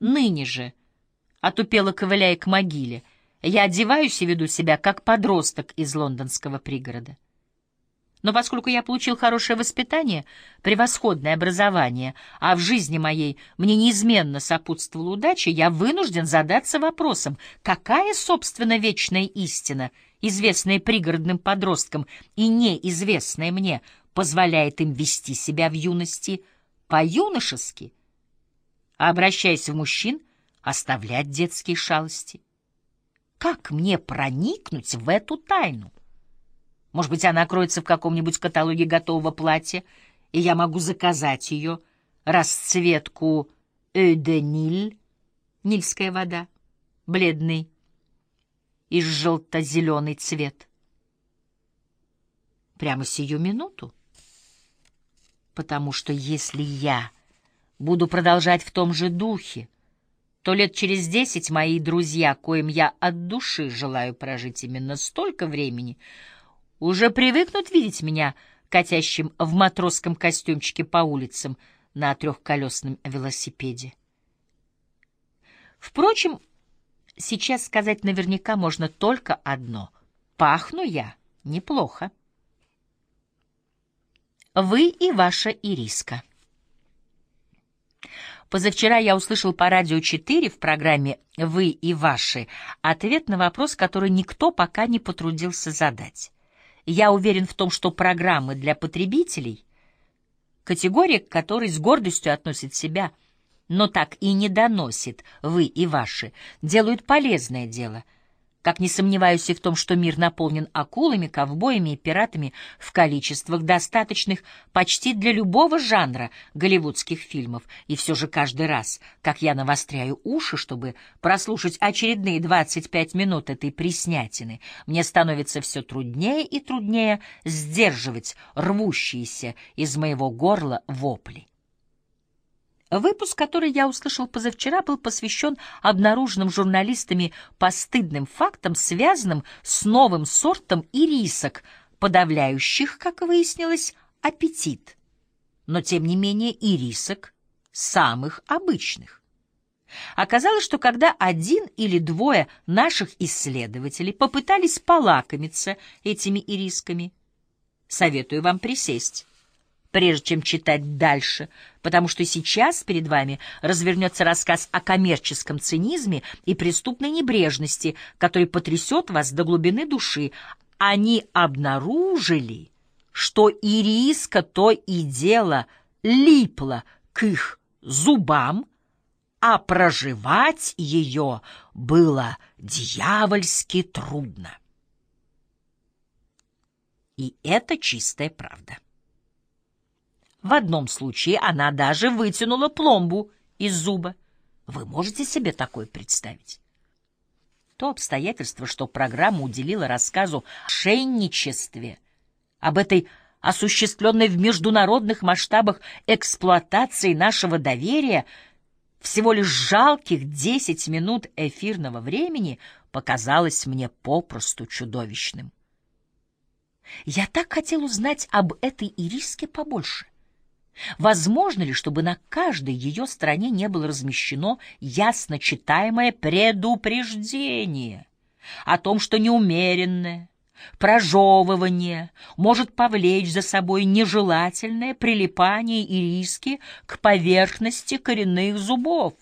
ныне же, отупело ковыляя к могиле, я одеваюсь и веду себя как подросток из лондонского пригорода. Но поскольку я получил хорошее воспитание, превосходное образование, а в жизни моей мне неизменно сопутствовала удача, я вынужден задаться вопросом, какая, собственно, вечная истина, известная пригородным подросткам и неизвестная мне, позволяет им вести себя в юности по-юношески, а, обращаясь в мужчин, оставлять детские шалости. Как мне проникнуть в эту тайну? Может быть, она кроется в каком-нибудь каталоге готового платья, и я могу заказать ее, расцветку «Эдениль», нильская вода, бледный и желто-зеленый цвет. Прямо сию минуту. Потому что если я буду продолжать в том же духе, то лет через десять мои друзья, коим я от души желаю прожить именно столько времени, уже привыкнут видеть меня катящим в матросском костюмчике по улицам на трехколесном велосипеде. Впрочем, сейчас сказать наверняка можно только одно. Пахну я неплохо. Вы и ваша Ириска. Позавчера я услышал по радио 4 в программе «Вы и ваши» ответ на вопрос, который никто пока не потрудился задать. Я уверен в том, что программы для потребителей, категория к которой с гордостью относит себя, но так и не доносит «Вы и ваши», делают полезное дело — как не сомневаюсь и в том, что мир наполнен акулами, ковбоями и пиратами в количествах, достаточных почти для любого жанра голливудских фильмов. И все же каждый раз, как я навостряю уши, чтобы прослушать очередные 25 минут этой приснятины, мне становится все труднее и труднее сдерживать рвущиеся из моего горла вопли. Выпуск, который я услышал позавчера, был посвящен обнаруженным журналистами постыдным фактам, связанным с новым сортом ирисок, подавляющих, как выяснилось, аппетит. Но, тем не менее, ирисок самых обычных. Оказалось, что когда один или двое наших исследователей попытались полакомиться этими ирисками, советую вам присесть прежде чем читать дальше, потому что сейчас перед вами развернется рассказ о коммерческом цинизме и преступной небрежности, который потрясет вас до глубины души. Они обнаружили, что ириска то и дело липла к их зубам, а проживать ее было дьявольски трудно. И это чистая правда. В одном случае она даже вытянула пломбу из зуба. Вы можете себе такое представить? То обстоятельство, что программа уделила рассказу о шейничестве, об этой осуществленной в международных масштабах эксплуатации нашего доверия, всего лишь жалких десять минут эфирного времени показалось мне попросту чудовищным. Я так хотел узнать об этой ириске побольше. Возможно ли, чтобы на каждой ее стороне не было размещено ясно читаемое предупреждение о том, что неумеренное прожевывание может повлечь за собой нежелательное прилипание и риски к поверхности коренных зубов?